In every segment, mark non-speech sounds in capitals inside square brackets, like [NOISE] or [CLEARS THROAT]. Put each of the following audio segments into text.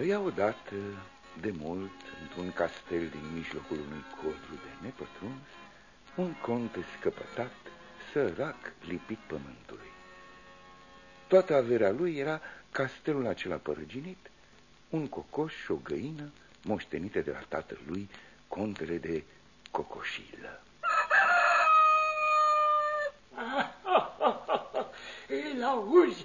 Trăia odată de mult într-un castel din mijlocul unui codru de nepătruns, un conte scăpătat, sărac, lipit pământului. Toată averea lui era castelul acela părăginit, un cocoș și o găină moștenite de la tatăl lui, contele de Cocoșilă. Îl auzi,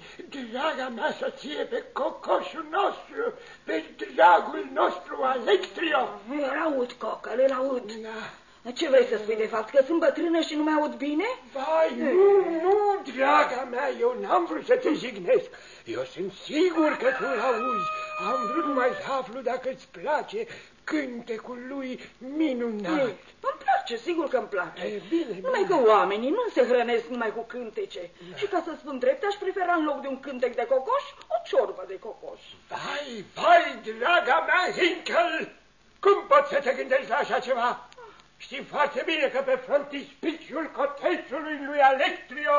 draga mea soție, pe cocoșul nostru, pe dragul nostru Alectrio. Îl aud, cocăl, îl aud. Da. Ce vrei să spui de fapt? Că sunt bătrână și nu mai aud bine? Vai, nu, nu, draga mea, eu n-am vrut să te jignesc. Eu sunt sigur că tu l auzi. Am vrut numai să aflu dacă îți place cântecul lui minunat. E, îmi place, sigur că îmi place. E, bine, numai bine. că oamenii nu se hrănesc numai cu cântece. Da. Și ca să spun drept, aș prefera în loc de un cântec de cocoș, o ciorbă de cocoș. Vai, vai, draga mea, Hinkel! Cum poți să te gândești la așa ceva? Știi foarte bine că pe frontispiciul cotețului lui Alectrio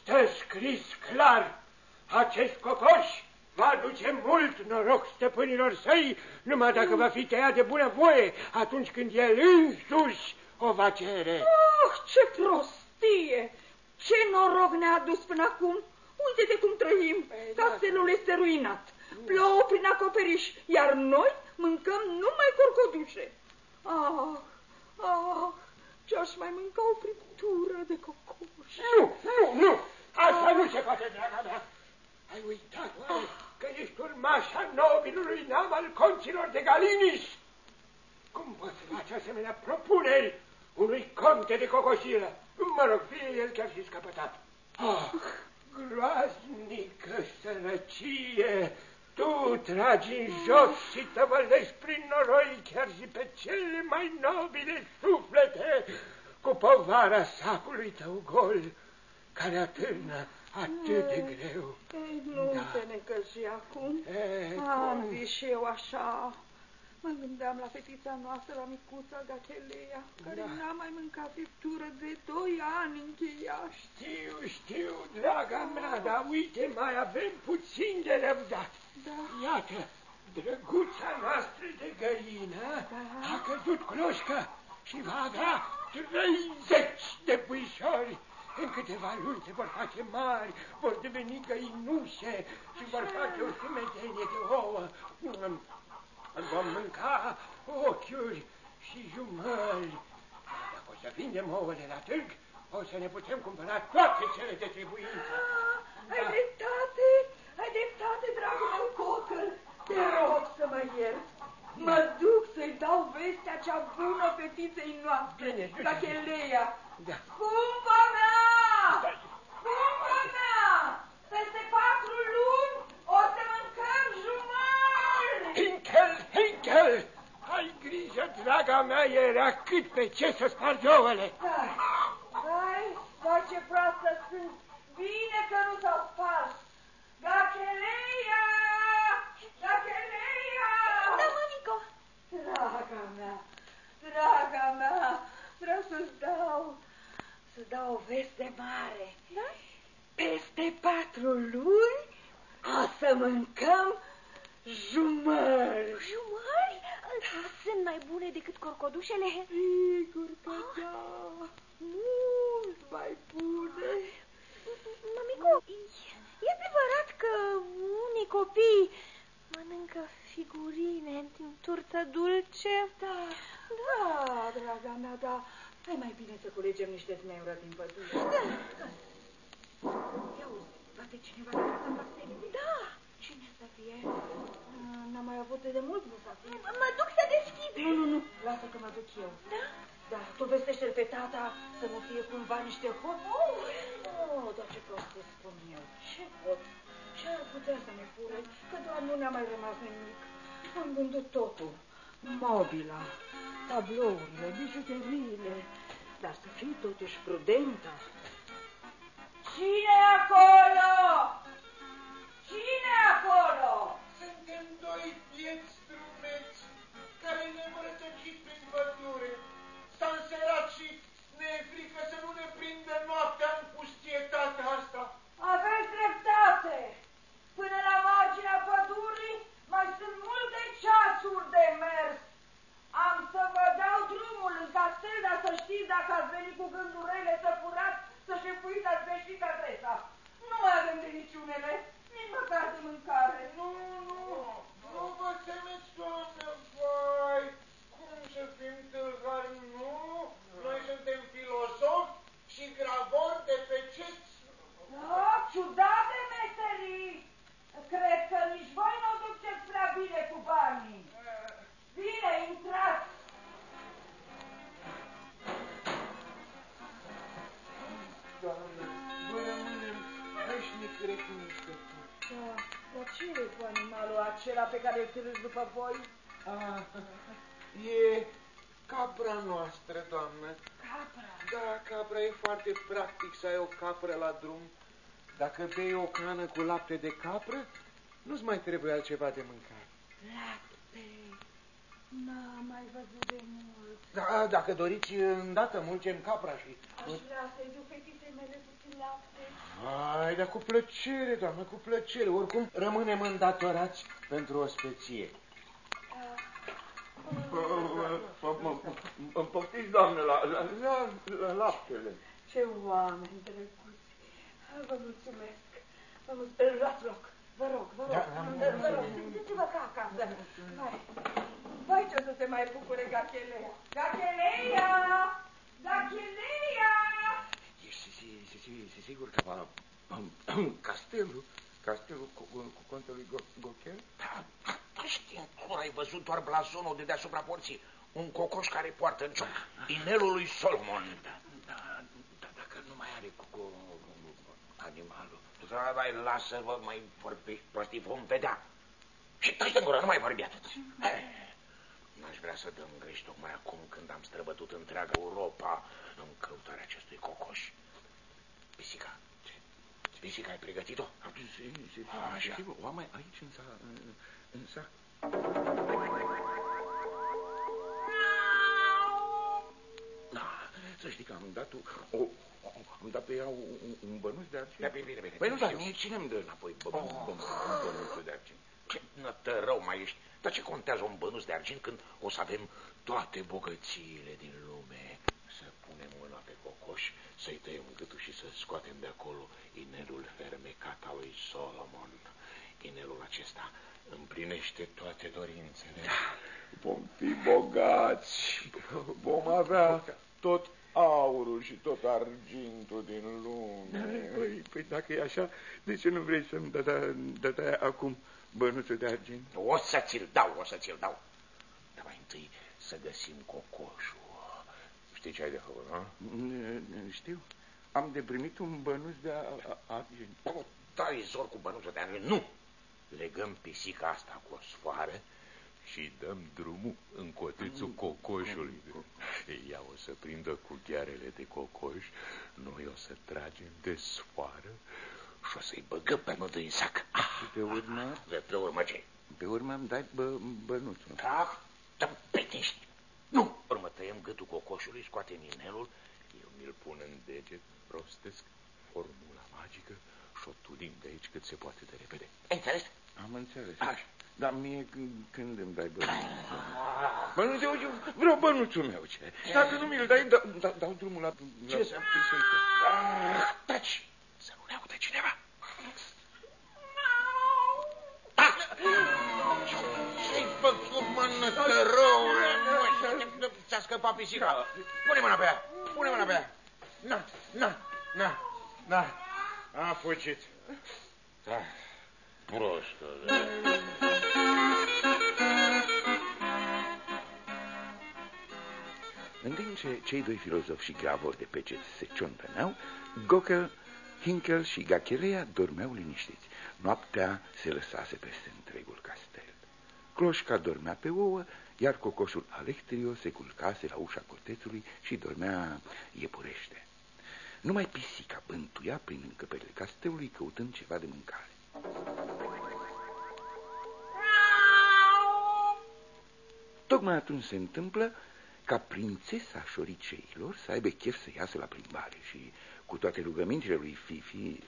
stă scris clar. Acest cocoș va aduce mult noroc stăpânilor săi, numai dacă va fi tăiat de bună voie, atunci când el însuși o va cere. Oh, ce prostie! Ce noroc ne-a adus până acum! Uite-te cum trăim! Păi, da. Castelul este ruinat, plouă prin acoperiș, iar noi mâncăm numai corcodușe. Ah, Ah, ce-aș mai mânca o friptură de cocoș. Nu, nu, nu! Asta nu se poate, draga mea. Ai uitat, oare, că ești urmașa nobilului nam al conților de Galinis? Cum poți face asemenea propuneri unui conte de cocoșilă? Mă rog, fie el chiar și scăpătat. Oh, groaznică sărăcie! Tu tragi în jos și tăvălești prin noroi chiar și pe cele mai nobile suflete cu povara sacului tău gol, care atârnă atât de greu. Ei, nu da. te necăji acum. E, Am zis și eu așa. Mă gândeam la fetița noastră, la micuța Gachelea, care da. n-a mai mâncat friptură de doi ani încheiat. Știu, știu, draga mea, dar uite, mai avem puțin de răbdat. Da. Iată, drăguța noastră de găină da. a căzut cloșcă și va avea 30 de puișori. În câteva luni se vor face mari, vor deveni găinușe și vor face o sumedenie de ouă. Vom mânca ochiuri și jumări. Dacă o să vindem ouăle la târg, o să ne putem cumpăra toate cele de trebuință. Ah, ai dreptate, ai dreptate, dragul meu cocăl. Te rog să mă ierți. Mă duc să-i dau vestea cea bună fetiței noastre, Bine, la Cheleia. Da. Scumpa mea! Da. Scumpa mea! Peste patru luni o să mâncăm jumări! Hinkel, Hinkel! Ai grijă, draga mea, era cât pe ce să spargi ouăle. Hai, hai, face proastă sunt. Bine că nu s-au spart. Gacheleia! Gacheleia! Da, mămico! Draga mea, draga mea, vreau să-ți dau, să-ți dau o veste mare. Da? Peste patru luni o să mâncăm jumări. Jumări? Sunt mai bune decât corcodușele? Sigur că da, mult mai bune. Mămico, e adevărat că unii copii mănâncă figurine din turtă dulce? Da, da, draga mea, da. Hai mai bine să culegem niște zmeură din pădure. Da. Ia uzi, poate cineva de față în Da. Cine să fie? N-am mai avut de mult bufatie. Mă duc să deschid. Nu, nu, nu, lasă că mă duc eu. Da? Da, tu vestește-l pe tata să nu fie cumva niște hot. Oh, oh dar ce pot să spun eu? Ce pot? Ce ar putea să ne fure? Că doar nu ne-a mai rămas nimic. Am vândut totul. Mobila, tablourile, bijuteriile. Dar să fii totuși prudentă. Cine acolo? Cine acolo? Suntem doi vieți strumeți care ne-am rătăcit prin pădure. S-a înseracit, ne e frică să nu ne prindă noaptea în pustietatea asta. Aveți dreptate! Până la marginea pădurii mai sunt multe ceasuri de mers. Am să vă dau drumul în castelda să știți dacă ați venit cu gândurile să furați, să șefuiți, ați greșit adresa. Nu mai avem de niciunele. Nu-i mă dați de mâncare, nu, nu, nu. Vă se după voi? Ah, e capra noastră, doamnă. Capra. Da, capra e foarte practic să ai o capră la drum. Dacă bei o cană cu lapte de capră, nu-ți mai trebuie altceva de mâncat. Lapte. N-am mai văzut de mult. Da, dacă doriți, îndată mulgem capra și... Aș vrea să-i duc fetiței mele puțin lapte. Ai, dar cu plăcere, doamnă, cu plăcere. Oricum, rămânem îndatorați pentru o specie. Îmi poftiți, doamnă, la, la, la, la laptele. Ce oameni drăguți. Vă mulțumesc. Vă mulțumesc. Luați loc. Vă rog, vă rog. Da, da, Vă rog, simțiți-vă ca acasă. Vai, vai ce o să se mai bucure Gachelea. Gachelea! Gachelea! Ești si- si- si- si- sigur că va... [CLEARS THROAT] Castelul, castelul cu, cu, cu contelui Go- Gochel? Da, da, știm, cum ai văzut doar blazonul de deasupra porții. Un cocoș care poartă în cioc. Inelul lui Solomon. Da, da, da, dacă nu mai are cu, cu, cu animalul. Da, vai, lasă-vă, mai vorbești prostii, vom vedea. Și taci de gură, nu mai vorbi atât. Eh, N-aș vrea să dăm greș tocmai acum când am străbătut întreaga Europa în căutarea acestui cocoș. Pisica. Ce? Pisica, ai pregătit-o? Si, si, Așa. si, o am aici în, sa, în, în sac. Să știi că am dat o, o am dat pe ea un, un bănuț de argint. Da, bine, bine, bine. Păi nu, dar Știu. mie cine îmi dă înapoi bă, bă, bă, bănuțul de argint? Ce nătărău mai ești. Dar ce contează un bănuț de argint când o să avem toate bogățiile din lume? Să punem mâna pe cocoș, să-i tăiem gâtul și să scoatem de acolo inelul fermecat al lui Solomon. Inelul acesta împlinește toate dorințele. Vom fi bogați, vom avea tot aurul și tot argintul din lume. Păi, păi dacă e așa, de ce nu vrei să-mi dădai acum bănuțul de argint? O să ți-l dau, o să ți-l dau. Dar mai întâi să găsim cocoșul. Știi ce ai de făcut, nu? Știu, am de primit un bănuț de a- a- argint. O, dai zor cu bănuțul de argint. Nu! Legăm pisica asta cu o sfoară și dăm drumul în cotețul cocoșului. Ea o să prindă cu ghearele de cocoș, noi o să tragem de sfoară și o să-i băgăm pe amândoi în sac. Și pe urmă, De pe urmă ce? pe urmă îmi dai bă, bănuțul. Da, tămpetești. Nu! Urmă tăiem gâtul cocoșului, scoatem inelul, eu mi-l pun în deget, rostesc formula magică și o tudim de aici cât se poate de repede. Ai înțeles? Am înțeles. Așa. Dar mie când, când îmi dai bănuțul? Bănuțul, eu vreau bănuțul meu. Ce? Dacă nu mi-l dai, da, da, dau drumul la... Ce la să- pisică. Ah, Taci! Să nu ne audă cineva. Ah! Ce-ai făcut, mă, nătărăule? Mă, Ți-a scăpat pisica. Pune mâna pe ea. Pune mâna pe ea. Na, na, na, na. A fugit. Da, prostă. În timp ce cei doi filozofi și gravori de peceți se ciontăneau, Gockel, Hinkel și Gachelea dormeau liniștiți. Noaptea se lăsase peste întregul castel. Cloșca dormea pe ouă, iar cocoșul Alectrio se culcase la ușa cotețului și dormea iepurește. Numai pisica bântuia prin încăperile castelului căutând ceva de mâncare. Tocmai atunci se întâmplă ca prințesa șoriceilor să aibă chef să iasă la plimbare și, cu toate rugămintele lui Fifi,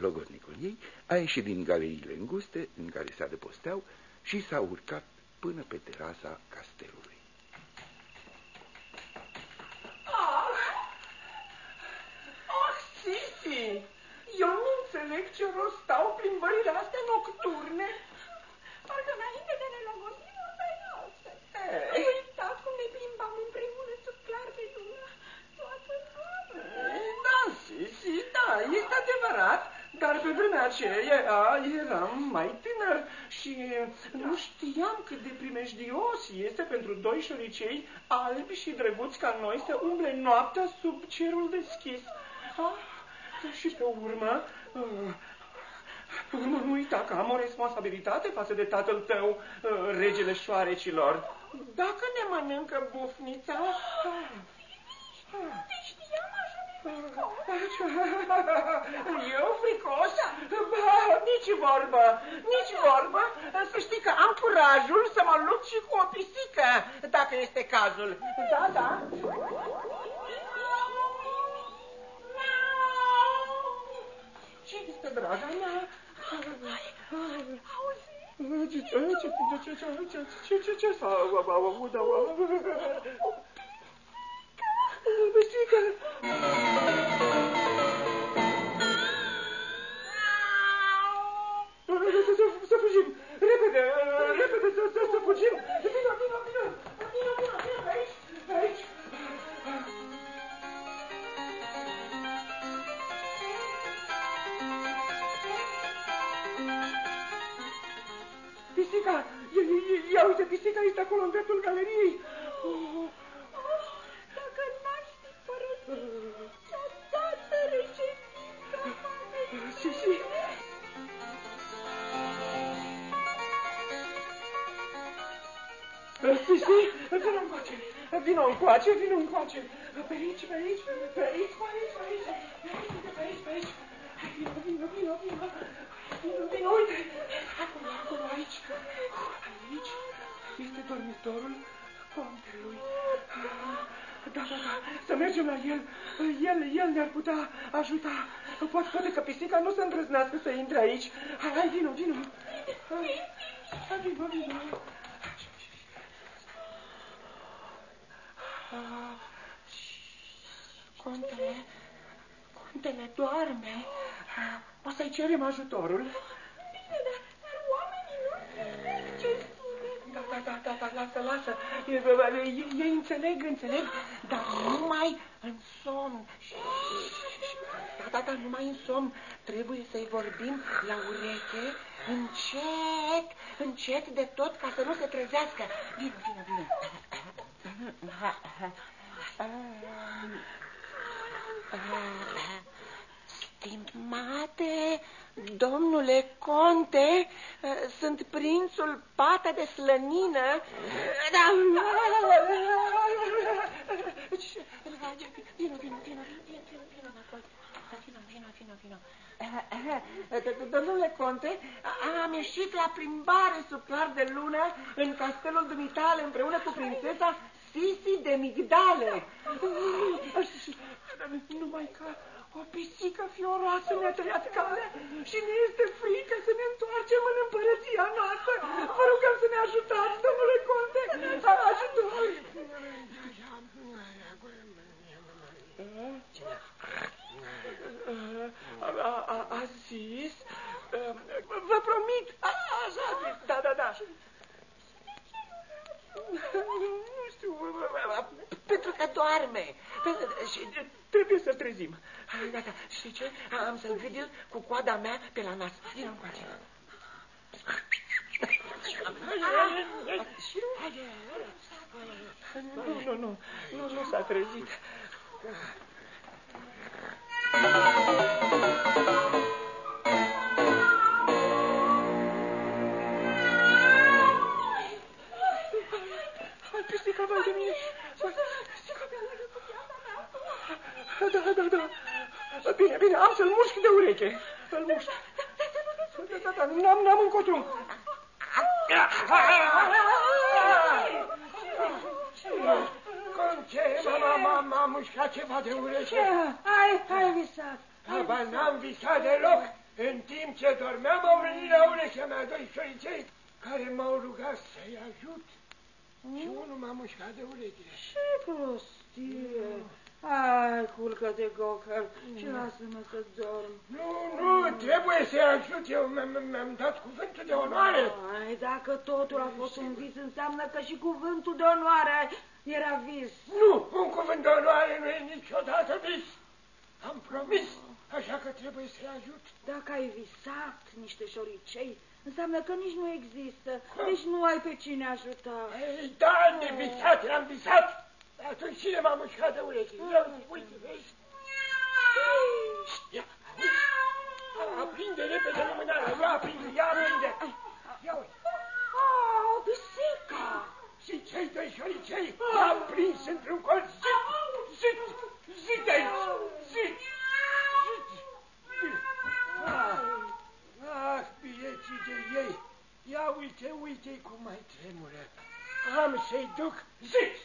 logodnicul ei, a ieșit din galeriile înguste în care se adăposteau și s-a urcat până pe terasa castelului. Ah! Ah, Sisi! Eu nu înțeleg ce rost stau plimbările astea nocturne. Parcă înainte de ne logosim, asta e altfel. Ai uitat cum ne plimbam împreună sub clar de lună toată noaptea. Da, Sisi, da, este adevărat. Dar pe vremea aceea eram mai tânăr și nu știam cât de primejdios este pentru doi șoricei albi și drăguți ca noi să umble noaptea sub cerul deschis. Ah, și pe urmă, uh, Nu, nu uita că am o responsabilitate față de tatăl tău, uh, regele șoarecilor. Dacă ne mănâncă bufnița... Te știam așa de Eu fricos? Ba, nici vorbă, nici vorbă. Să știi că am curajul să mă lupt și cu o pisică, dacă este cazul. Da, da. Ce este, draga mea? Auzi? Ce, ce, ce, ce, ce, ce, ce, ce s-a auzit? Pisică! Să fugim! Repede! Repede să, să, să fugim! Vino, vino, vino! Vino, vino, Pisica! Ia, ia, ia uite, pisica este acolo în dreptul galeriei! Oh. Dacă n-aș fi părăsit cea dată reședința Si, si. Si, si, vino încoace, vino încoace, vino încoace. Pe aici, pe aici, pe aici, pe aici, pe aici, pe aici, pe aici. Vino, vino, vino, vino. Vino, vino, uite. Acolo, acolo, aici. Aici este dormitorul contelui. Da, da, da, să mergem la el. El, el ne-ar putea ajuta. Poate, poate că pisica nu se îndrăznească să intre aici. Hai, hai, vino, vino. Hai, vino, vino. Ah, Contele, contele doarme. Ah, O să-i cerem ajutorul. Bine, dar, dar oamenii nu înțeleg ce spune. Da, da, da, da, da, lasă, lasă. Ei, ei înțeleg, înțeleg, dar numai în somn. Da, da, da, numai în somn. Trebuie să-i vorbim la ureche, încet, încet de tot, ca să nu se trezească. Vino, vino, vino. Stimate domnule conte, sunt prințul Pata de Slănină. Da. Vino, vino, vino, vino, vino, vino înapoi. Vino, vino, vino, vino. Domnule conte, am ieșit la plimbare sub clar de lună în castelul dumitale împreună cu prințesa Sisi de Migdale. Numai că o pisică fioroasă ne-a tăiat calea și ne este frică să ne întoarcem în împărăția noastră. Vă rugăm să ne ajutați, domnule conte, ajutor. A, a, a, a zis, vă promit, a, așa a zis, da, da, da. Nu știu, pentru că doarme și trebuie să-l trezim. Hai, gata, știi ce? Am să-l gâdil cu coada mea pe la nas. Vino încoace. Nu, nu, nu, nu, nu s-a trezit. De ureche. Ce prostie. Hai, culcă-te, Gocăl, și lasă-mă să dorm. Nu, nu, trebuie să-i ajut. Eu mi-am dat cuvântul de onoare. Ai, dacă totul a fost un vis, înseamnă că și cuvântul de onoare era vis. Nu, un cuvânt de onoare nu e niciodată vis. Am promis, așa că trebuie să-i ajut. Dacă ai visat niște șoricei, Înseamnă că nici nu există, deci nu ai pe cine ajuta. Da, de visat, am visat. Atunci cine m-a mușcat de urechi? Vreau să spui să vezi. Ia, aprinde repede lumânarea, ia aprinde, ia aprinde. Ia uite. Oh! Și cei doi șoricei l-am prins într-un colț. Zit, zit, zit aici, zit, zit. zit. Ah uite cum mai tremură. Am să-i duc zici,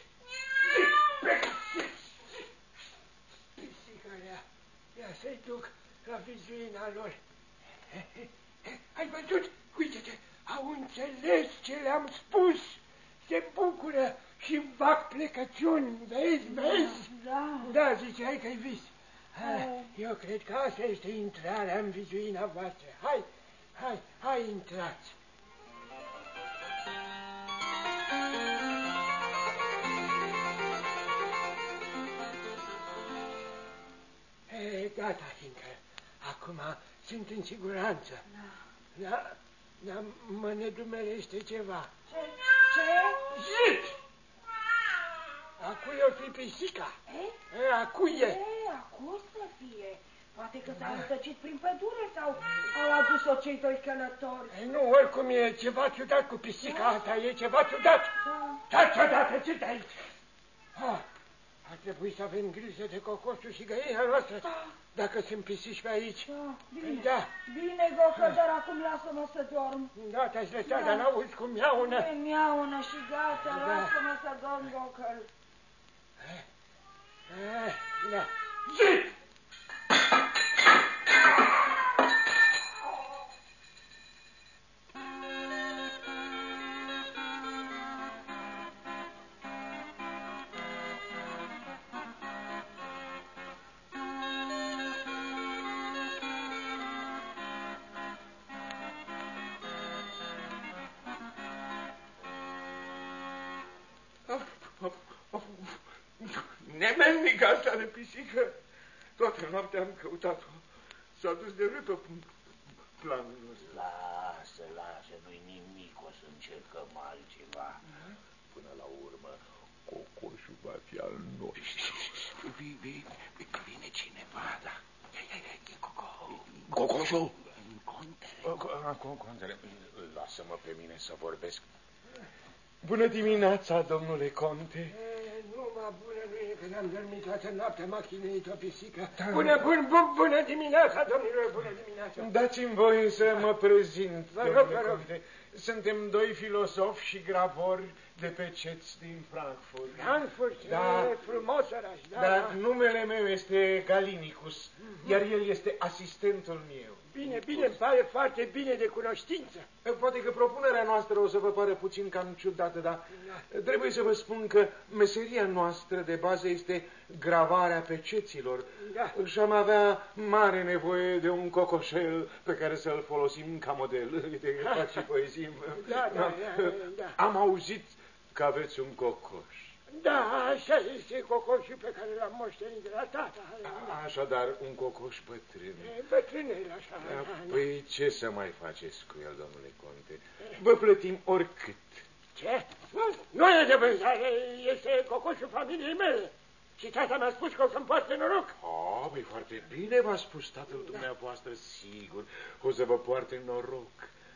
zici, pe zici, Pisica rea, ia să-i duc la vizuina lor. Ai văzut? Uite-te, au înțeles ce le-am spus. Se bucură și fac plecăciuni, vezi, vezi? Da. Da, ziceai că-i vis. Ha, eu cred că asta este intrarea în vizuina voastră. Hai, hai, hai, intrați. E, gata, fiindcă acum sunt în siguranță. Da. Da, dar mă nedumerește ceva. Ce? Ce? Zic! Acui o fi pisica. E? E, acui e. E, acum să fie. Poate că s-a rătăcit prin pădure sau au adus-o cei doi călători. Ei, nu, oricum e ceva ciudat cu pisica asta, e ceva ciudat. Da. Taci odată, ce de aici? Ah, ar trebui să avem grijă de cocoșul și găina noastră, dacă sunt pisici pe aici. Da, Păi bine. da, Bine, Gocă, dar acum lasă-mă să dorm. da, te-aș lăsa, Da. dar n-auzi cum miaună. E miaună și gata, Da. lasă-mă să dorm, Gocă. Eh, Da. Zic! Nemelnic asta de pisică. Toată noaptea am căutat-o. S-a dus de râpă planul ăsta. Lasă, lasă, nu-i nimic, o să încercăm altceva. Până la urmă, cocoșul va fi al nostru. Vi- vi- vi- Vine cineva, da. Ia, ia, ia, ia, Coco. Cocoșul? Contele. Contele, lasă-mă pe mine să vorbesc. Bună dimineața, domnule Conte. E, Numai bună nu e că n-am dormit toată noaptea, m-a chinuit o pisică. Bună, bun, bun, bună dimineața, domnilor, bună dimineața. Dați-mi voie să mă prezint, Vă rog, domnule vă rog. Conte. Suntem doi filosofi și gravori de pe ceți din Frankfurt. Frankfurt, Da. e frumos oraș, da, Dar da. numele meu este Galinicus, iar el este asistentul meu. Bine, bine, îmi pare foarte bine de cunoștință. Poate că propunerea noastră o să vă pare puțin cam ciudată, dar trebuie să vă spun că meseria noastră de bază este gravarea peceților. Da. Și am avea mare nevoie de un cocoșel pe care să-l folosim ca model. Uite, fac și [LAUGHS] poezii. Da, da, da, da. Am auzit că aveți un cocoș. Da, așa este cocoșul pe care l-am moștenit de la tata. Așadar, un cocoș bătrân. E bătrânel, așa. Da, da, da. Păi ce să mai faceți cu el, domnule Conte? Vă plătim oricât. Ce? Nu, nu e de vânzare, este cocoșul familiei mele. Și tata mi-a spus că o să-mi poarte noroc. A, păi foarte bine v-a spus tatăl dumneavoastră, sigur. O să vă poarte noroc.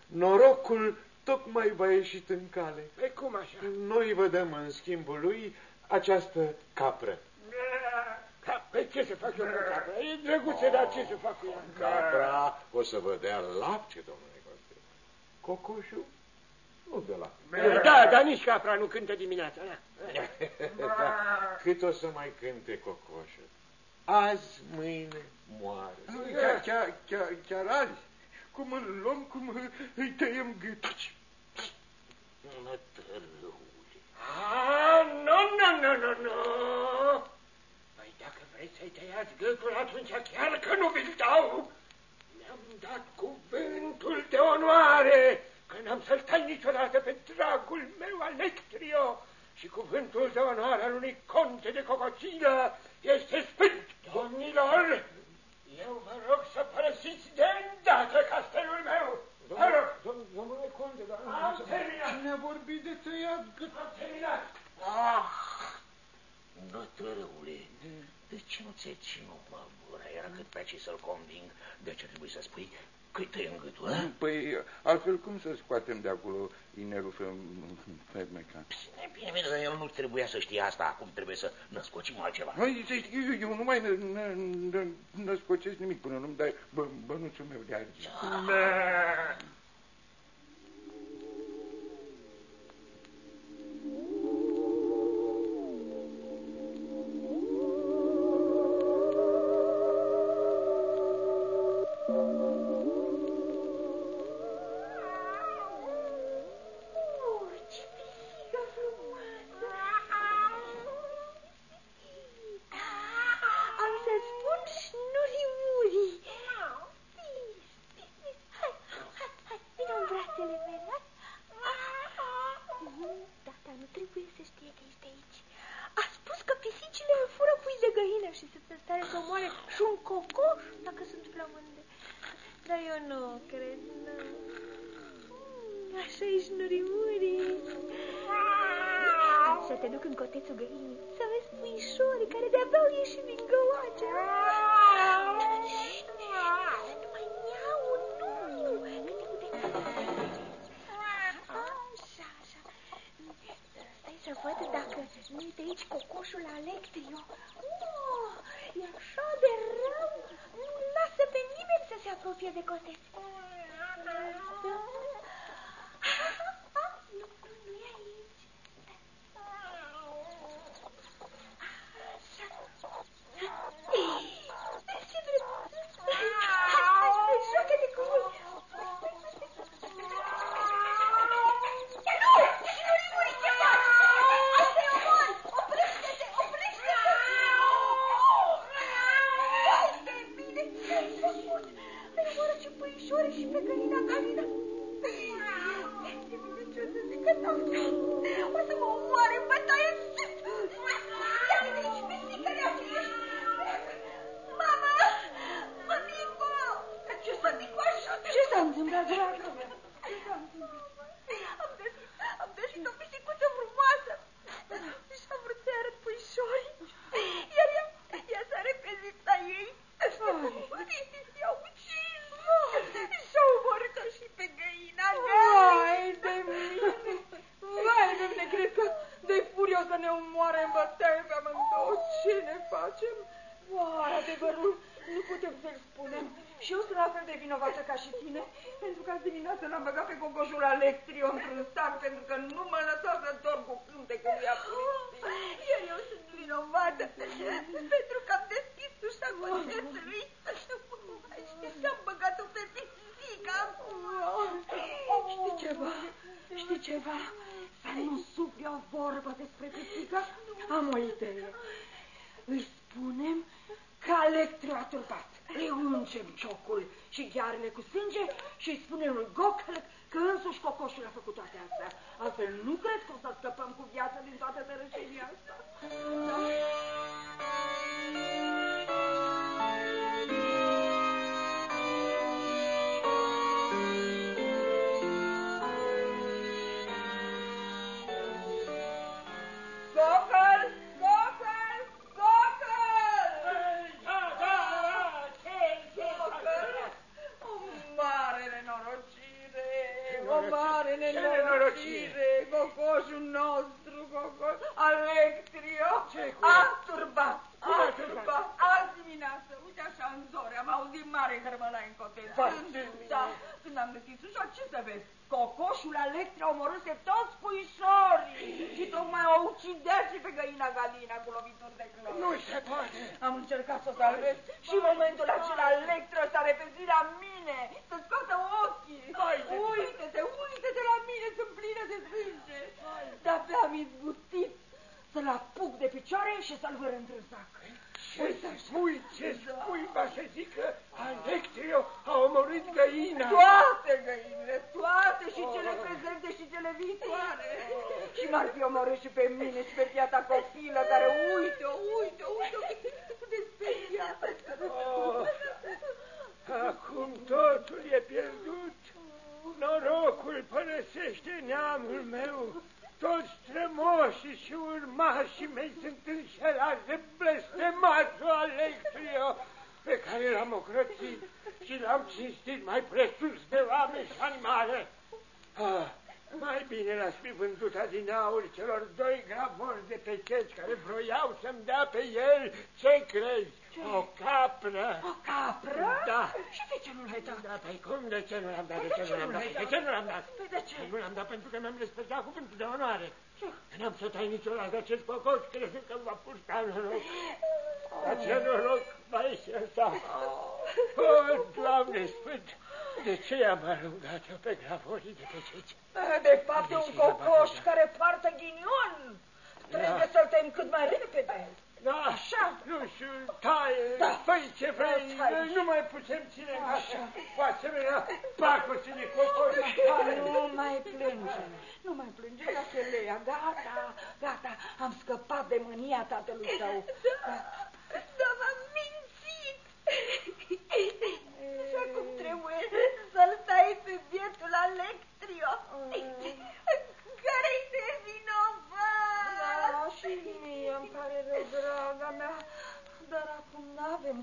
Norocul tocmai v-a ieșit în cale. Pe cum așa? Noi vă dăm în schimbul lui această capră. Ca, pe ce să fac eu cu capra? E drăguță, dar ce să fac cu ea? Capra o să vă dea lapte, domnule Conte. Cocoșul nu de lapte. Da, dar nici capra nu cântă dimineața, da. da. [LAUGHS] Cât o să mai cânte cocoșul? Azi, mâine, moare. Chiar, chiar, chiar, chiar azi. Cum îl luăm, cum îi tăiem gâtul. Nătărâule. Ah, nu, nu, nu, nu, nu. Păi dacă vreți să-i tăiați gâtul, atunci chiar că nu vi-l dau. Mi-am dat cuvântul de onoare că n-am să-l tai niciodată pe dragul meu Alectrio. Și cuvântul de onoare al unui conte de cococilă este sfânt. Domnilor, eu vă rog să părăsiți de îndată castelul meu. Vă rog. Domnule Conte, dar... Am terminat. Cine a vorbit de tăiat gât? Am terminat. Ah, nătărâule, de ce nu ți-ai ținut mă gura? Era cât pe aici să-l conving. De ce trebuie să spui că-i tăiem gâtul, a? Păi, altfel cum să scoatem de acolo inerul fermecan? E bine, bine, dar el nu trebuia să știe asta. Acum trebuie să născocim altceva. Măi, să știi, eu, eu nu mai nă- nă- nă- născocesc nimic până nu-mi dai bă, bănuțul meu de argint. să te duc în cotețul găinii, să vezi puișorii care de-abia au ieșit din găoace. Nu mai miau, nu! Așa, așa. Stai să văd dacă nu de aici cocoșul Alectrio. Oh, e așa de rău! Nu lasă pe nimeni să se apropie de coteț. ne omoare în bătaie pe amândouă, ce ne facem? Oare adevărul nu putem să-l spunem. Și eu sunt la fel de vinovată ca și tine, pentru că azi dimineață l-am băgat pe gogoșul Alectrio într-un stan, pentru că nu mă lăsa să dorm cu cântecul lui Apuristii. Iar eu sunt vinovată, pentru că am deschis ușa concertului. Știi, s-am băgat știi ceva? Să nu sufli o vorbă despre pisică? Am o idee. Îi spunem că Alectriu a turbat. Le ungem ciocul și ghearele cu sânge și îi spunem lui Gocăl că însuși cocoșul a făcut toate astea. Altfel nu cred că o să scăpăm cu viața din toată tărășenia asta. Da. mărire, cocoșul nostru, gogoș, Alectrio, a turbat, a turbat, azi dimineață, uite așa în zori, am auzit mare hărmălai în cotel. Da, când am deschis ușa, ce să vezi? Cocoșul Alectria omorâse toți puișorii și tocmai o ucidea și pe găina Galina cu lovituri de clor. Nu se poate! Am încercat să o salvez și în momentul acela Electrio s-a repezit la mine să scoată ochii. Uite-te, uite-te la mine! izbutit să-l apuc de picioare și să-l văr într-un sac. Păi, ce Uite spui, ce da. spui, va să zică, Alectrio a omorât găina. Toate găinile, toate și oh. cele prezente și cele viitoare. Oh. Și m-ar fi omorât și pe mine și pe piata copilă care, uite-o, uite-o, uite-o, cât de speriată. Oh. Acum totul e pierdut. Norocul părăsește neamul meu. Toți strămoșii și urmașii mei sunt înșelați de blestematul Alectrio pe care l-am ocrățit și l-am cinstit mai presus de oameni și animale. Ah, mai bine l-aș fi vândut adinauri celor doi gravori de pe checi care vroiau să-mi dea pe el ce crezi ce? O capră. O capră? Da. Și de ce nu l-ai dat? Da, păi cum de ce nu l-am dat? Păi de, de ce nu l-am dat? De ce nu l-am dat? Păi de ce? Păi nu l-am dat pentru că mi-am respectat cuvântul de onoare. Că n-am să tai niciodată acest păcos, crezând că va purta în loc. Oh. Dar ce noroc mai este ăsta? O, Doamne Sfânt, de ce i-am alungat-o pe gravorii de pe ceci? Eh, de fapt, e un cocoș care poartă ghinion. Trebuie da. să-l tem cât mai repede. Da, așa. Nu știu, taie, da. fă ce vrei, da, noi nu mai putem ține așa. Cu asemenea, pacoți de cocori. Nu mai plânge, nu mai plânge, lasă Leia, gata, gata, am scăpat de mânia tatălui tău. Da, da, v-am mințit. Așa cum trebuie să-l tai pe bietul Alectrio, mm. care-i nevinou.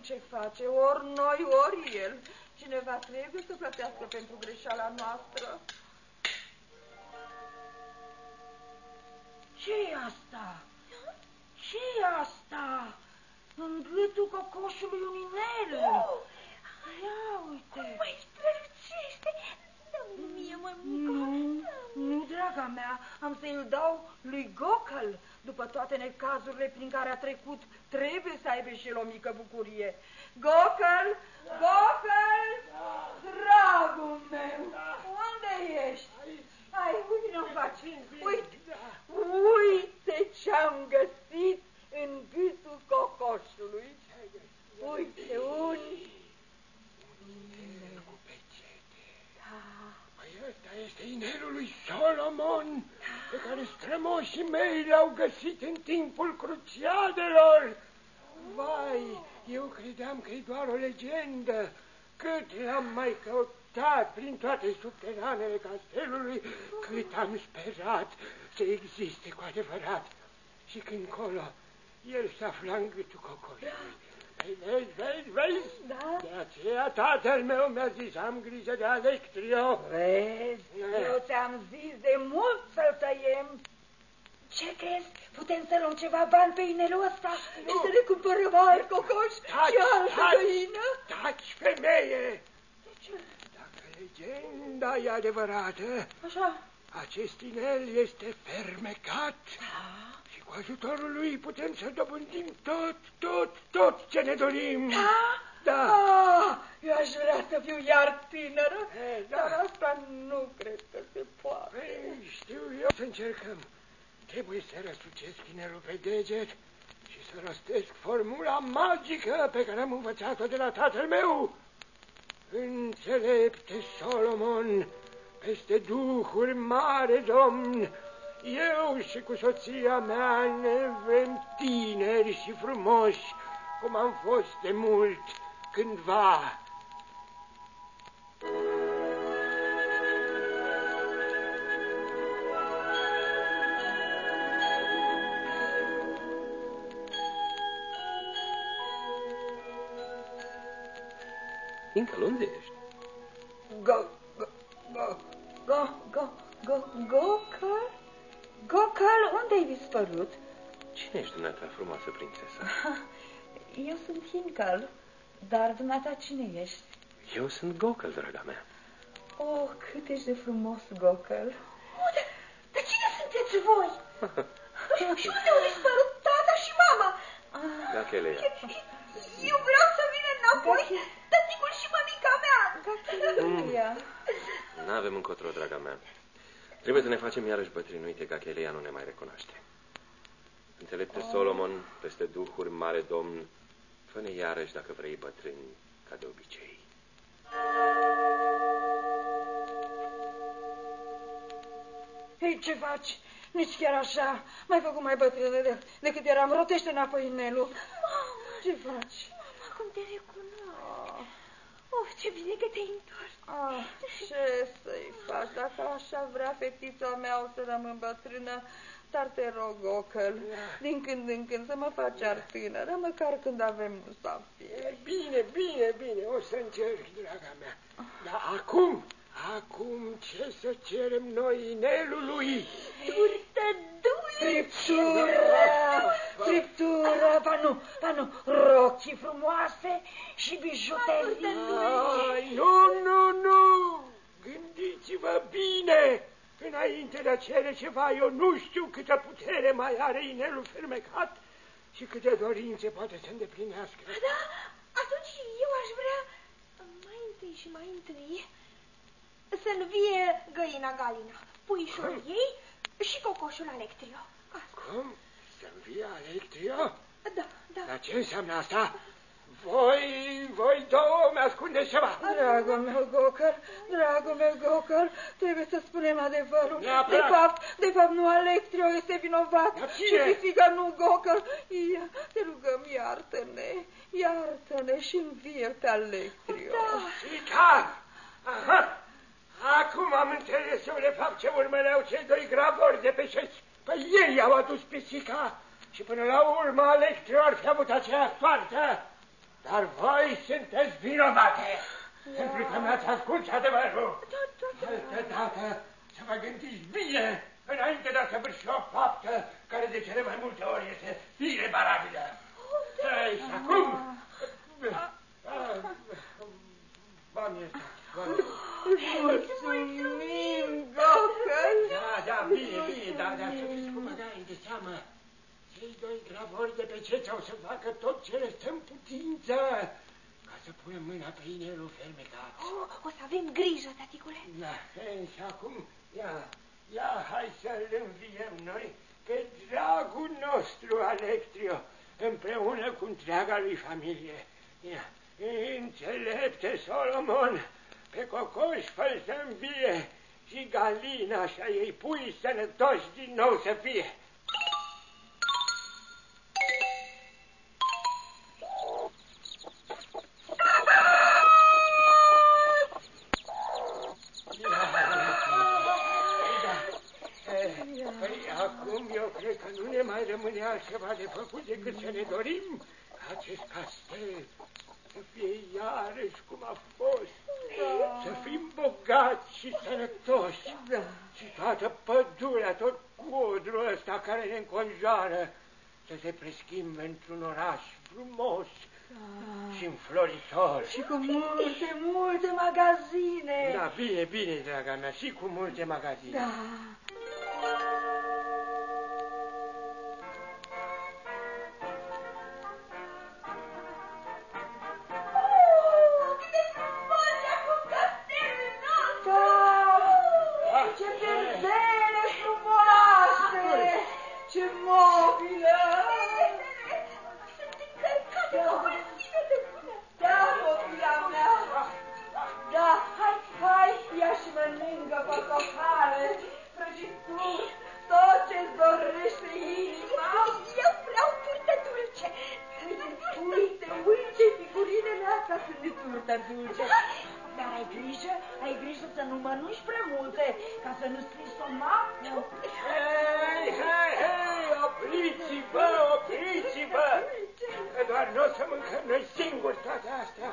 Ce face, ori noi, ori el. Cineva trebuie să plătească pentru greșeala noastră. ce e asta? ce e asta? În gâtul cocoșului un inel. Oh! Ia uite. Cum mai strălucește? Dă-mi mie, mămică. Nu, nu, draga mea, am să-i dau lui Gocăl. După toate necazurile prin care a trecut, trebuie să aibă și el o mică bucurie. Gocăl, da. Gocăl, da. dragul meu, da. unde ești? Hai, vino faci. Uite, uite ce-am găsit în gâtul cocoșului. Uite, un... Inel cu pecete. Da. Păi ăsta este inelul lui Solomon, pe care strămoșii mei l-au găsit în timpul cruciadelor. Vai, eu credeam că e doar o legendă. Cât l-am mai căutat prin toate subteranele castelului, cât am sperat să existe cu adevărat. Și când colo, el se afla în gâtul cocoșului. Păi vezi, vezi, vezi? Da. De aceea tatăl meu mi-a zis, am grijă de Alectrio. Vezi, da. eu ți-am zis de mult să-l tăiem. Ce crezi? Putem să luăm ceva bani pe inelul ăsta nu. și să ne cumpărăm alt cocoș taci, și altă taci, găină? Taci, femeie! De ce? Dacă legenda e adevărată, Așa. acest inel este fermecat. Da. Și cu ajutorul lui putem să dobândim tot, tot, tot ce ne dorim. Da? Da. Ah, eu aș vrea să fiu iar tânără, e, da. dar asta nu cred că se poate. Păi, știu eu să încercăm. Trebuie să răsucesc inelul pe deget și să rostesc formula magică pe care am învățat-o de la tatăl meu. Înțelepte Solomon, peste duhuri mare, domn, eu și cu soția mea ne vrem tineri și frumoși, cum am fost de mult cândva. Inca, unde ești? Go, go, go, go, go, go, Gocăl? Gocăl, unde ai dispărut? Cine ești dumneata, frumoasă prințesă? [LAUGHS] Eu sunt Hinkal, dar dumneata cine ești? Eu sunt Gocăl, draga mea. Oh, cât ești de frumos, Gocăl. Oh, dar, dar cine sunteți voi? și unde au dispărut tata și mama? Ah. Gachelea. [LAUGHS] Eu vreau să vin înapoi. Gache... Tăticul și mămica mea! Gachelia. Mm. N-avem încotro, draga mea. Trebuie să ne facem iarăși bătrâni. Uite, Gachelia nu ne mai recunoaște. Înțelepte oh. Solomon, peste duhuri, mare domn, fă-ne iarăși, dacă vrei, bătrâni, ca de obicei. Hei, ce faci? Nici chiar așa. Mai făcut mai bătrână de, decât eram. Rotește înapoi inelul. Mama! Ce faci? Mama, cum te recunosc. Oh. oh, ce bine că te-ai întors. Ah, ce să-i faci? Dacă așa vrea fetița mea, o să rămân bătrână, dar te rog, Ocăl, din când în când să mă faci ar tânără, măcar când avem musafiri. Bine, bine, bine, o să încerc, draga mea. Dar acum, acum ce să cerem noi inelului? Turtă Friptură, friptură, ba nu, ba nu, rochii frumoase și bijuterii. Ai, nu, nu, nu, gândiți-vă bine. Înainte de a cere ceva, eu nu știu câtă putere mai are inelul fermecat și câte dorințe poate să îndeplinească. Da, atunci eu aș vrea mai întâi și mai întâi să-mi vie găina Galina, puișul ei și cocoșul Alectrio. Cum? Să-mi vie Alectrio? Da, da. Dar ce înseamnă asta? Voi, voi două mi-ascundeți ceva. Dragul meu, Gocăr, dragul meu, Gocăr, trebuie să spunem adevărul. Neapărat. De fapt, de fapt, nu Alectrio este vinovat. Dar Și pisica nu, Gocăr. Ia, te rugăm, iartă-ne, iartă-ne și învie pe Alectrio. Da. Sica! Aha! Acum am înțeles eu de fapt ce urmăreau cei doi gravori de pe șeți. Păi ei au adus pisica și până la urmă Alectrio ar fi avut aceea soartă. Dar voi sunteți vinovate, pentru că mi-ați ascult adevărul. Altă dată să vă gândiți bine înainte de a săvârși o faptă care de cele mai multe ori este irebarabilă. Ei, și acum... V-am iertat, v-am Mulțumim, doctor! Da, da, bine, bine, da, dar să fiți cu băgai de seamă. Cei doi gravori de pe ceți au să facă tot ce le stă în putință ca să punem mâna pe inelul fermecat. Oh, o să avem grijă, taticule. Da, ei, și acum, ia, ia, hai să-l înviem noi pe dragul nostru, Alectrio, împreună cu întreaga lui familie. Ia, înțelepte Solomon, pe cocoș fă să învie și Galina și a ei pui sănătoși din nou să fie. Păi acum eu cred că nu ne mai rămâne altceva de făcut decât să ne dorim ca acest castel să fie iarăși cum a fost, da. să fim bogați și sănătoși da. și toată pădurea, tot codrul ăsta care ne înconjoară să se preschimbe într-un oraș frumos da. și înfloritor. Și cu multe, multe magazine. Da, bine, bine, draga mea, și cu multe magazine. Da. fată dulce. Dar ai grijă, ai grijă să nu mănânci prea multe, ca să nu strici somatul. Hei, hei, hei, opriți-vă, opriți-vă! Că doar nu o să mâncăm noi singuri toate astea.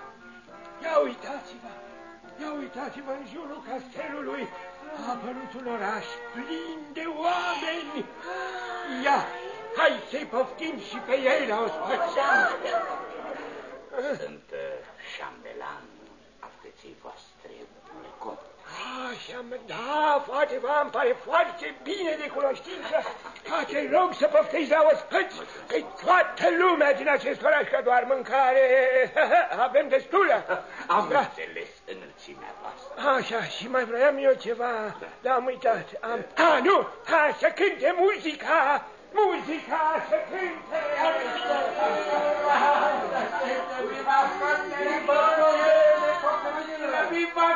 Ia uitați-vă, ia uitați-vă în jurul castelului. A apărut un oraș plin de oameni. Ia, hai să-i poftim și pe ei la ospățeală. Da. Sunt acest oraș că doar mâncare [LAUGHS] avem destulă. Am da. înțeles înălțimea voastră. Așa, și mai vroiam eu ceva. Da, da am uitat. Am... A, nu, ha, să cânte muzica. Muzica să cânte. Viva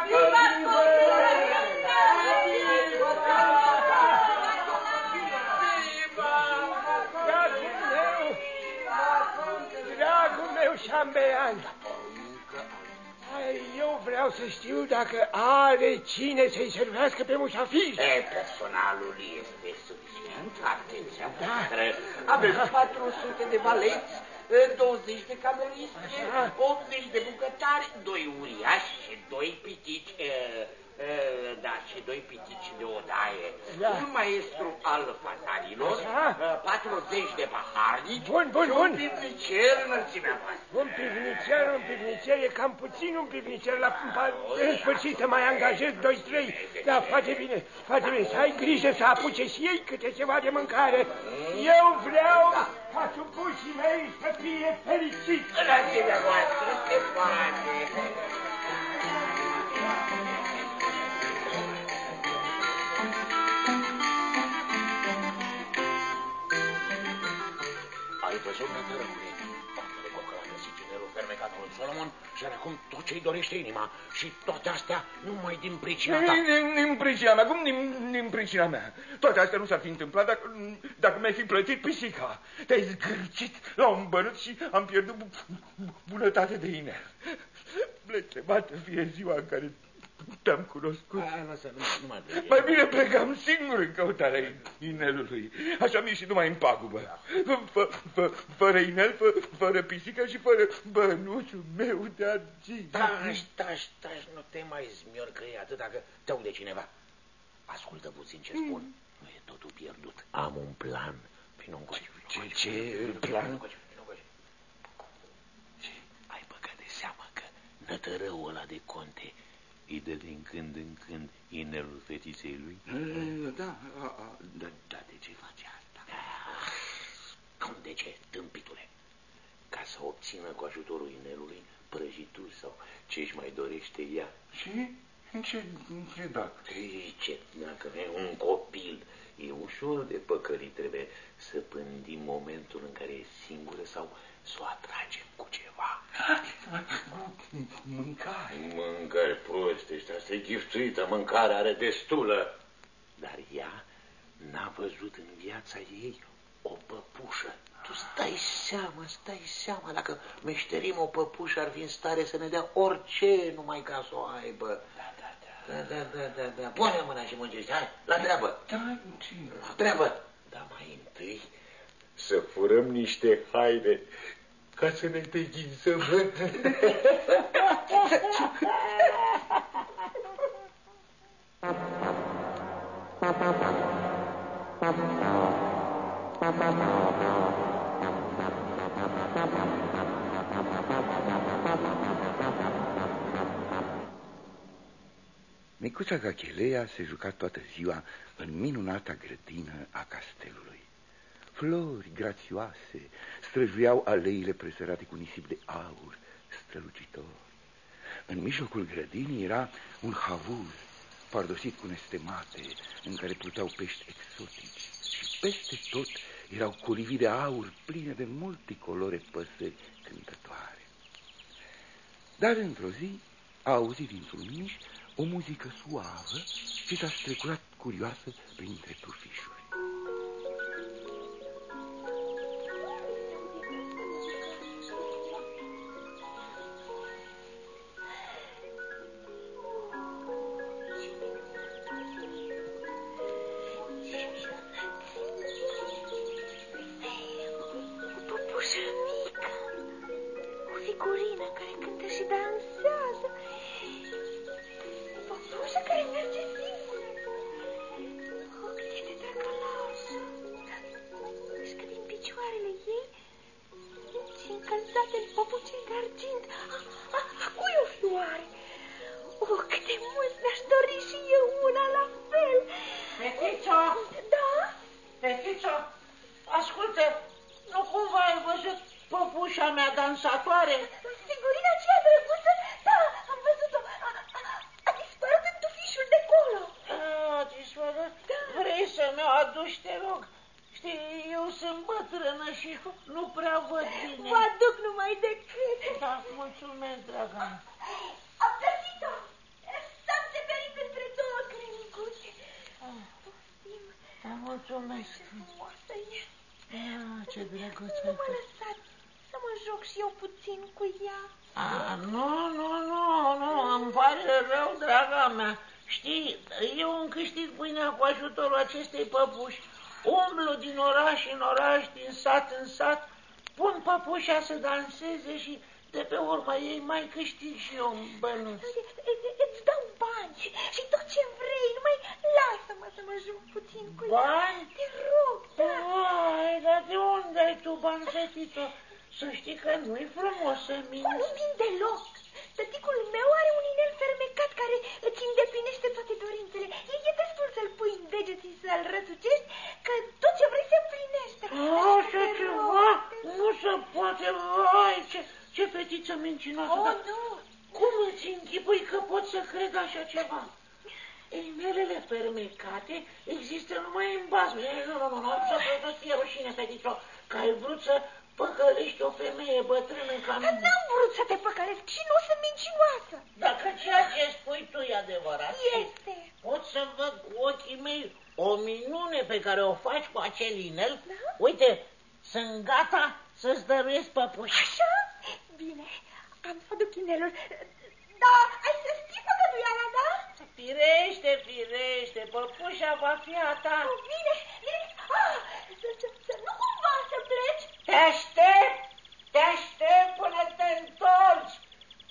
șambean. Eu vreau să știu dacă are cine să-i servească pe mușafir. E, personalul este suficient, atenția da. Avem 400 de valeți, 20 de cameriste, 80 de bucătari, doi uriași și doi pitici. Da, și doi pitici de odaie, da. un maestru al fatarilor, 40 de paharnici bun, bun, și bun. un pivnicer înălțimea voastră. Un pivnicer, un pivnicer, e cam puțin un pivnicer, la în sfârșit să mai angajez doi, trei. Da, face bine, face bine, să ai grijă să apuce și ei câte ceva de mâncare. Eu vreau da. ca supușii mei să fie fericiți. Înălțimea voastră se poate. Văzut că tărâmule. Oamele cocălată și ginerul fermecatul lui Solomon și are acum tot ce-i dorește inima. Și toate astea numai din pricina ta. Din, din pricina mea, cum din, din pricina mea? Toate astea nu s-ar fi întâmplat dacă, dacă mi-ai fi plătit pisica. Te-ai zgârcit la un bărât și am pierdut bunătate de inel. Blestemată fie ziua în care te-am cunoscut. A, lasă, nu, nu mai plece. Mai bine plecam singur în căutarea inelului. Așa mi-e și numai în pagubă. Fă, fă, fără inel, fă, fără pisică și fără bănuțul meu de argint. Tași, tași, tași, nu te mai zmior că e atât dacă te aude cineva. Ascultă puțin ce spun. Mm. Nu e totul pierdut. Am un plan. Vino încoace. Ce, ce plan? Ai băgat de seamă că nătărăul ăla de conte îi dă din când în când inelul fetiței lui? Da, a, a, da, da, de ce face asta? Cum de ce, tâmpitule? Ca să obțină cu ajutorul inelului prăjituri sau ce își mai dorește ea. Și? În ce, în ce dacă? Ei, ce, dacă e un copil, e ușor de păcălit, trebuie să pândim momentul în care e singură sau să o atragem cu ceva. Mâncare. Mâncare proste, ăștia, asta e giftuită, mâncarea are destulă. Dar ea n-a văzut în viața ei o păpușă. Tu stai seama, stai seama, dacă meșterim o păpușă ar fi în stare să ne dea orice numai ca să o aibă. Da, da, da. Da, da, da, da, da. Pune mâna și muncește, hai, la treabă. Da, ce? La treabă. Dar mai întâi să furăm niște haine ca să ne deghinzăm. [LAUGHS] Micuța Gachelea se juca toată ziua în minunata grădină a castelului. Flori grațioase străjuiau aleile presărate cu nisip de aur strălucitor. În mijlocul grădinii era un havuz pardosit cu nestemate în care pluteau pești exotici și peste tot erau colivii de aur pline de multicolore păsări cântătoare. Dar într-o zi a auzit dintr-un miș o muzică suavă și s-a strecurat curioasă printre tufișuri. Mai câștig și eu un bănuț. Îți dau bani și tot ce vrei, numai lasă-mă să mă joc puțin cu ea. Bani? Te rog, da. Ai, dar de unde ai tu bani, fetiță? Să știi că nu-i frumos să Nu, minți. nu mint deloc. Tăticul meu are un inel fermecat care îți îndeplinește toate dorințele. E, e destul să-l pui în deget și să-l răsucești, că tot ce vrei se împlinește. Așa Te rog, ceva? te rog. Nu se poate, vai, ce, ce fetiță mincinoasă. Oh, dar nu. Cum îți închipui că pot să cred așa ceva? Inelele fermecate există numai în bază. Ei, Nu, nu, nu, nu, să să fie rușine, fetiță, că ai vrut să păcălești o femeie bătrână ca Dar mine. n-am vrut să te păcălesc și nu sunt mincinoasă. Dacă ceea ce spui tu e adevărat, Este. pot să văd cu ochii mei o minune pe care o faci cu acel inel. Da? Uite, sunt gata să-ți dăruiesc păpuși. Așa? Bine, am să aduc chinelul. Da, ai să știi păgăduiala, da? Firește, firește, păpușa va fi a ta. Oh, bine, bine. Ah, să, să, să nu cumva să pleci. Te aștept, te aștept până te întorci.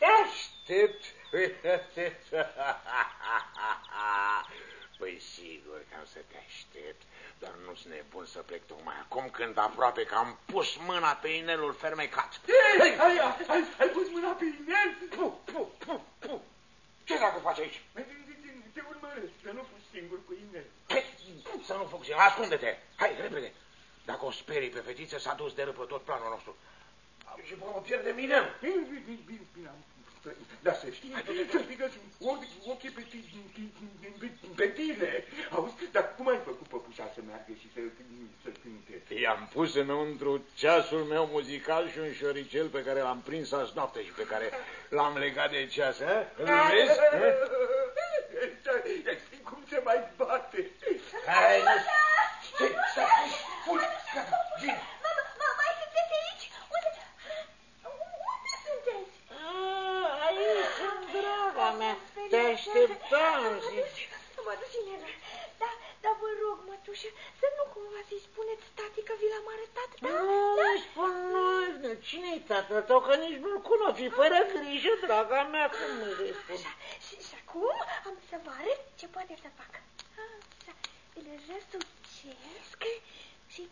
Te aștept. [LAUGHS] Păi sigur că am să te aștept, dar nu sunt nebun să plec tocmai acum când aproape că am pus mâna pe inelul fermecat. Ei, ai, ai, ai, ai pus mâna pe inel? Pu, pu, pu, pu. Ce dacă faci aici? Te urmăresc, să nu fugi singur cu inel. Păi, Să nu funcționezi, ascunde-te. Hai, repede. Dacă o sperii pe fetiță, s-a dus de râpă tot planul nostru. Și vom pierde mineu. Bine, bine, bine, bine, bine, am dar să știi, să știi că ochii pe, pe, pe tine. Auzi, dar cum ai făcut păpușa să meargă și să, să cânte? I-am pus înăuntru ceasul meu muzical și un șoricel pe care l-am prins azi noapte și pe care l-am legat de ceas. Îl vezi? Știi cum se mai bate. Hai, nu... Stai, stai, fugi, gata, vine. Mai sunteți aici? Unde? Unde sunteți? Aici sunt, draga mea. Te așteptam, zici. Mă duc inelă. Da, dar vă rog, mătușă, să nu cumva să-i spuneți tati că vi l-am arătat, da? Nu, da? îi spun noi. Cine-i tatăl tău? Că nici nu-l cunoști. Fără grijă, draga mea, cum îi spun? Așa, și, și acum am să vă arăt ce poate să facă. Așa, îl răsucesc și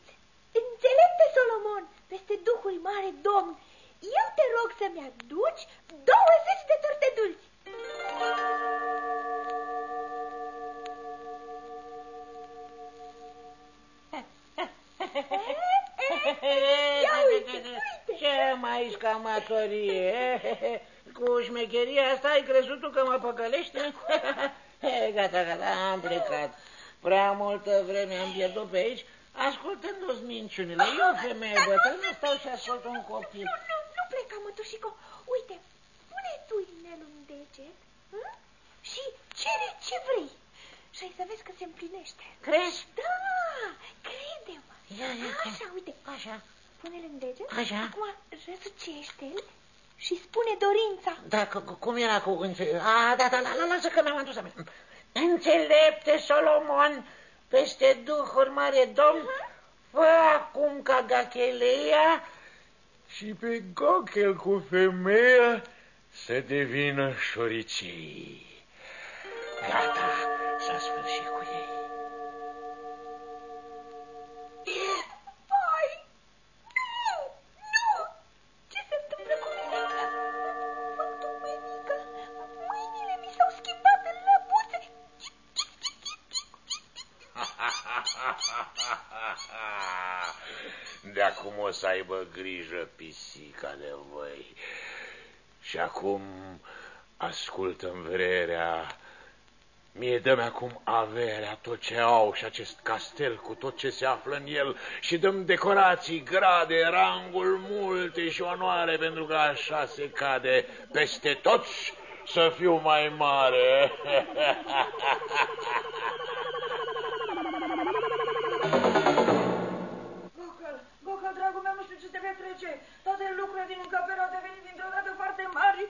înțelepte Solomon, peste Duhul Mare Domn, eu te rog să-mi aduci 20 de torte dulci. Ia uite, uite. Ce mai scamatorie? Cu șmecheria asta ai crezut tu că mă păcălești? Gata, gata, am plecat. Prea multă vreme am pierdut pe aici, ascultându-ți minciunile. Eu, femeie bătrână, stau și ascult un copil. Nu, nu, nu pleca, mătușico. Uite, pune tu inelul în deget hă? și cere ce vrei. Și ai să vezi că se împlinește. Crezi? Da, crede-mă. Ia, ia, Așa, uite. Așa. Pune-l în deget. Așa. Acum răsucește-l și spune dorința. Da, cu- cum era cu... înțe- A, da, da, da, da, lasă că mi-am adus aminte. Înțelepte, Solomon, peste duhuri mare domn, fă acum ca Gacheleia Și pe Gochel cu femeia să devină șoricei. Gata, s-a sfârșit cu ei. Vai! Nu! Nu! Ce se întâmplă cu mine? Fac dumenică. Mâinile mi s-au schimbat în lăbuțe. De acum o să aibă grijă pisica de voi. Și acum ascultă-mi vrerea. Mie dă-mi acum averea, tot ce au și acest castel cu tot ce se află în el și dăm decorații, grade, rangul multe și onoare, pentru că așa se cade peste toți să fiu mai mare. [LAUGHS] te petrece. Toate lucrurile din încăpere au devenit dintr-o dată foarte mari.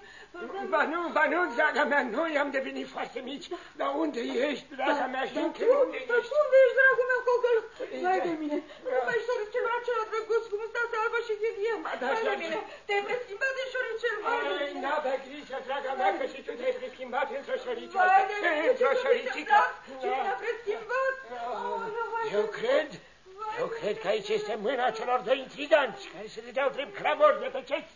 Ba nu, ba nu, draga mea, noi am devenit foarte mici. Dar unde ești, draga mea, și încă unde ești? Unde ești, dragul meu, Gocăl? Vai de mine, nu mai șoricelul acela drăguț cu mustața albă și ghilie. da, Vai de da, mine, te-ai preschimbat de șoricel, vai de Ai, mine. n-avea grijă, draga mea, că și tu te-ai preschimbat într-o șoricică. Vai de mine, ce Într-o s-a șoricică. întâmplat? Cine te-a preschimbat? Aoleu, vai de Eu mine. cred, Vai eu de cred că aici este mâna celor doi intriganți care se dădeau drept cravori de pe ceți.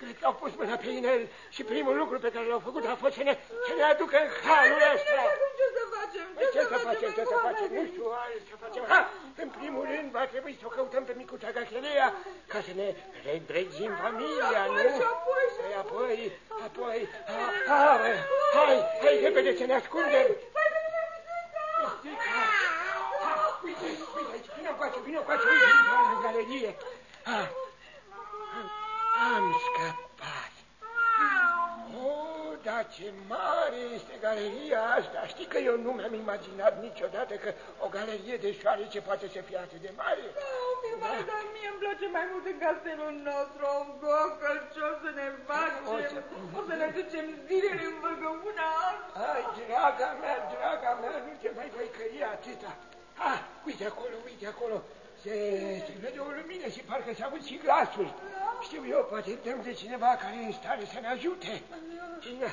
Cred că au pus mâna pe inel și primul lucru pe care l-au făcut a fost să ne, să ne aducă în halul Vai de ăsta. mine, și acum ce să facem? Păi ce să facem, ce să Vai facem, de nu mine. știu hai, ce facem. Ha, în primul rând va trebui să o căutăm pe micuța Gachelea ca să ne reîntregim familia, apoi, nu? și apoi, și Păi apoi, apoi, ha, ha, hai, hai repede să ne ascundem. Vai de mine, Lucica! Lucica! Ha, uite, uite aici, vină încoace, vină încoace, uite, intră în galerie. Ha, am scăpat. Oh, dar ce mare este galeria asta! Știi că eu nu mi-am imaginat niciodată că o galerie de șoarece poate să fie atât de mare. Oh, mi mai, dar mie îmi place mai mult în castelul nostru, un gocăl, ce o să ne facem? O să- O să ne ducem zilele în băgăuna asta. Ai, Ai, draga mea, draga mea, nu te mai voi cări atâta. Ah, uite acolo, uite acolo. Se, se vede o lumină și parcă se aud și glasul. Știu eu, poate dăm de cineva care e în stare să ne ajute. Cine?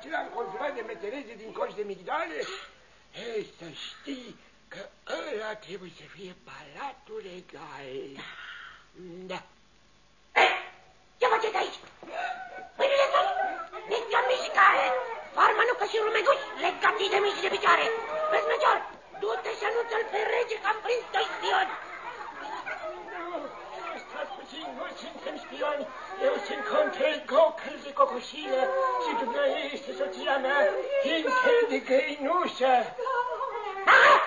Acela înconjurat de metereze din coși de migdale? Ei, să știi că ăla trebuie să fie palatul regal. Da. Ce faceți aici? Mâinile sus! Nici o mișcare! Farmanucă și rumeguși, legați de mici de picioare! Vezi, Major, du-te și anunță-l pe rege că am prins doi spioni! Stați puțin, nu suntem spioni. Eu sunt control Gocăl de cocoșilă și dumneavoastră este soția mea, Hinkel de găinușă. Ah,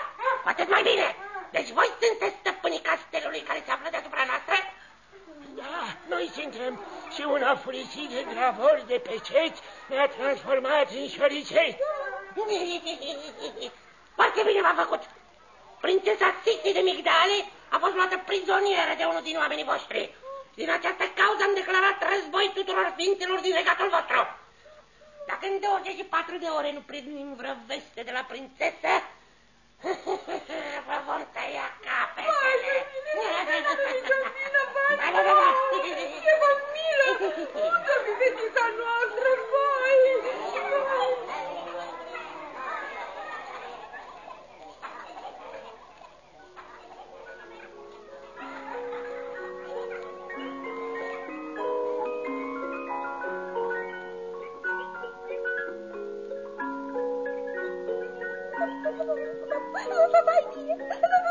atât mai bine! Deci voi sunteți stăpânii castelului care se află deasupra noastră? Da, noi suntem și un afurisit de gravori de peceți ne-a transformat în șoricei. [LAUGHS] Foarte bine v-a făcut. Prințesa Sisi de Migdale a fost luată prizonieră de unul din oamenii voștri. Din această cauză am declarat război tuturor ființelor din regatul vostru. Dacă în 24 de ore nu primim vreo veste de la prințesă, vă vom tăia capetele. Da, da, da, da. Ce vă milă! Unde mi fetița noastră, vai! Vai bine!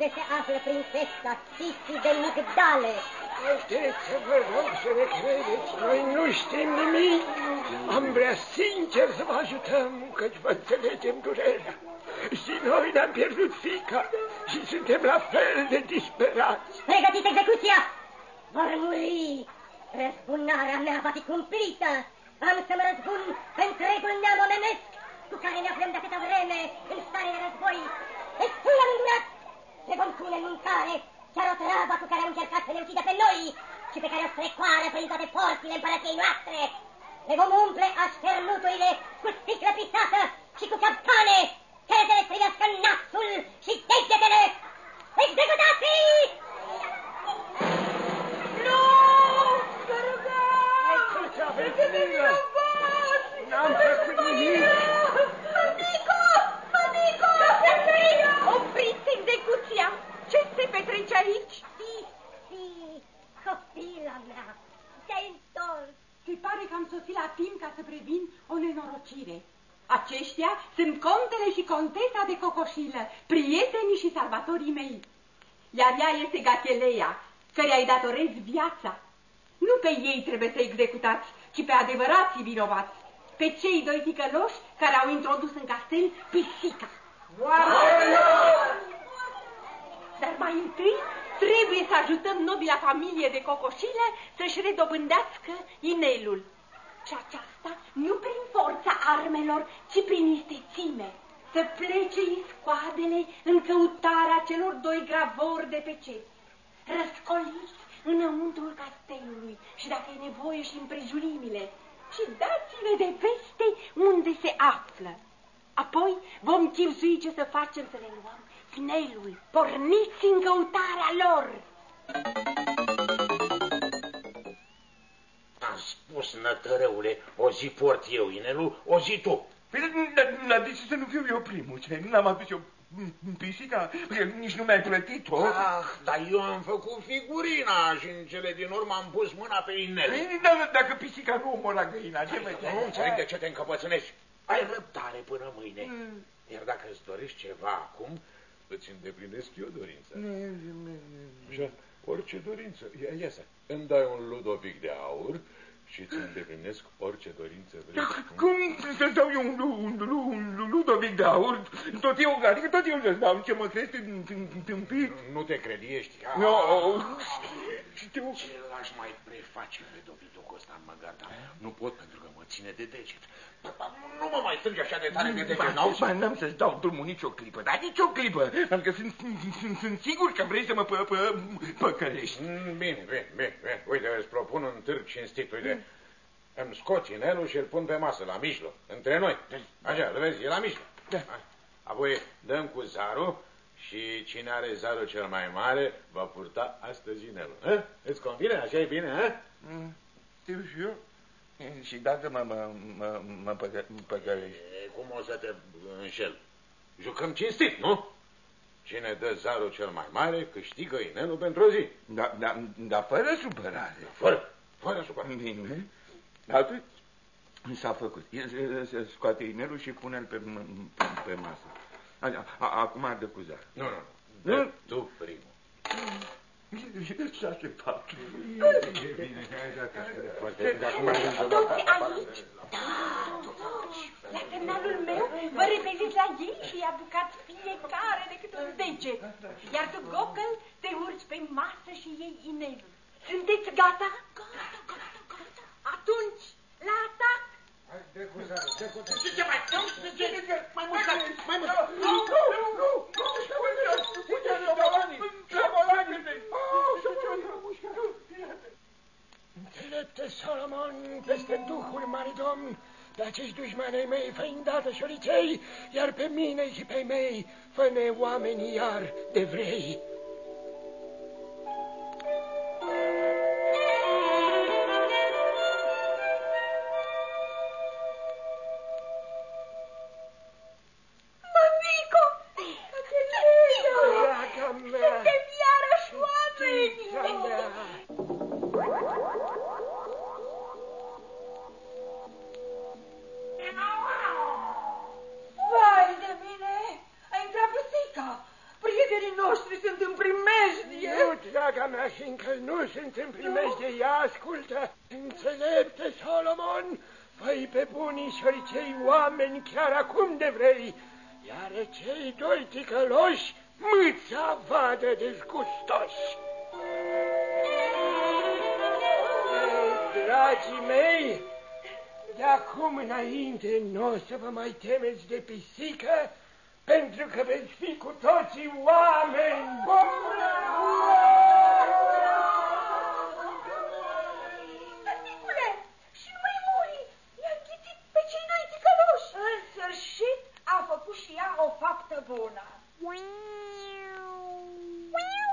Unde se află prințesa Sisi de Migdale? Haideți să vă rog să ne credeți, noi nu știm nimic. Am vrea sincer să vă ajutăm, căci vă înțelegem durerea. Și noi ne-am pierdut fica și suntem la fel de disperați. Pregătiți execuția! Vor muri! Răzbunarea mea va fi cumplită! Am să mă răzbun pe întregul neam omenesc cu care ne aflăm de atâta vreme în stare de război. Destul am îndurat! Ne vom pune în mâncare chiar o treabă cu care au încercat să ne ucidă pe noi și pe care o strecoară prin toate porțile împărăției noastre. Ne vom umple așternuturile cu sticlă pisată și cu campane care să le strivească nasul și degetele. Executați-i! Nu! Să rugăm! Să ne N-am făcut nimic! Ce se petrece aici? Fifi, copila mea, te-ai întors. Se pare că am sosit la timp ca să previn o nenorocire. Aceștia sunt contele și contesa de Cocoșilă, prietenii și salvatorii mei. Iar ea este Gacheleia, care îi datorez viața. Nu pe ei trebuie să executați, ci pe adevărații vinovați, pe cei doi ticăloși care au introdus în castel pisica. Dar mai întâi trebuie să ajutăm nobila familie de cocoșile să-și redobândească inelul. Și aceasta nu prin forța armelor, ci prin istețime. Să plece iscoadele în căutarea celor doi gravori de pe ceți. Răscoliți înăuntrul castelului și dacă e nevoie și împrejurimile. Și dați-ne de veste unde se află. Apoi vom chipsui ce să facem să le luăm inelul. Porniți în căutarea lor! Am spus, nătărăule, o zi port eu inelul, o zi tu. Păi, dar de ce să nu fiu eu primul? Ce, n-am adus eu pisica? Păi, nici nu mi-ai plătit-o. Ah, dar eu am făcut figurina și în cele din urmă am pus mâna pe inel. Păi, da, dacă pisica nu omora găina, ce mai Nu înțeleg de ce te încăpățânești. Ai răbdare până mâine. Mm. Iar dacă îți dorești ceva acum, îți îndeplinesc eu dorința. Așa, orice dorință. Ia, ia să, îmi dai un ludovic de aur și îți îndeplinesc orice dorință vrei. Da, cum să dau eu un, un, un, un Ludovic de aur? Tot eu, adică tot eu să dau, ce mă crezi tâmpit? Nu te credi, ești. No, știu. Ce l-aș mai preface pe dovidocul ăsta în măgata? Nu pot pentru că mă ține de deget. Nu mă mai strânge așa de tare de deget, n-auzi? Ba, n-am să-ți dau drumul nicio clipă, dar nicio clipă, pentru că sunt, sunt, sunt sigur că vrei să mă pă, pă, păcălești. Bine, bine, bine, bine. Uite, îți propun un târg cinstit, uite. Îmi scot inelul și îl pun pe masă, la mijloc, între noi. Așa, îl vezi, e la mijloc. Da. Apoi dăm cu zarul și cine are zarul cel mai mare va purta astăzi inelul. Hă? Îți convine? Așa e bine, hă? Mm, știu și eu. Și dacă mă, mă, mă, mă păcă, păcălești? E, cum o să te înșel? Jucăm cinstit, nu? Cine dă zarul cel mai mare câștigă inelul pentru o zi. Da, da, da fără supărare. Fără, fără supărare. Bine. Atunci s-a făcut. Se scoate inelul și pune-l pe, pe, pe masă. Acum dă cu zar. Nu, nu, nu. Tu primul. Ce așteptat? Toți aici? Da, toți. La semnalul meu vă repeliți la ei și apucați fiecare de câte un deget. Iar tu, Gocăl, te urci pe masă și iei inelul. Sunteți gata? Gata, gata, gata. Atunci, la atac! Hai, de cu zarul, de cu zarul. Ce mai? Mai mult, mai mult. Nu, nu, nu, Înțelepte Solomon peste Duhul Mare Domn, pe acești dușmani mei fă îndată șoricei, iar pe mine și pe mei fă-ne oamenii iar de vrei. vă mai temeți de pisică, pentru că veți fi cu toții oameni. Ura! Tăticule, și nu mai muri, i-a înghițit pe cei doi ticăloși. În sfârșit a făcut și ea o faptă bună. Miau. Miau.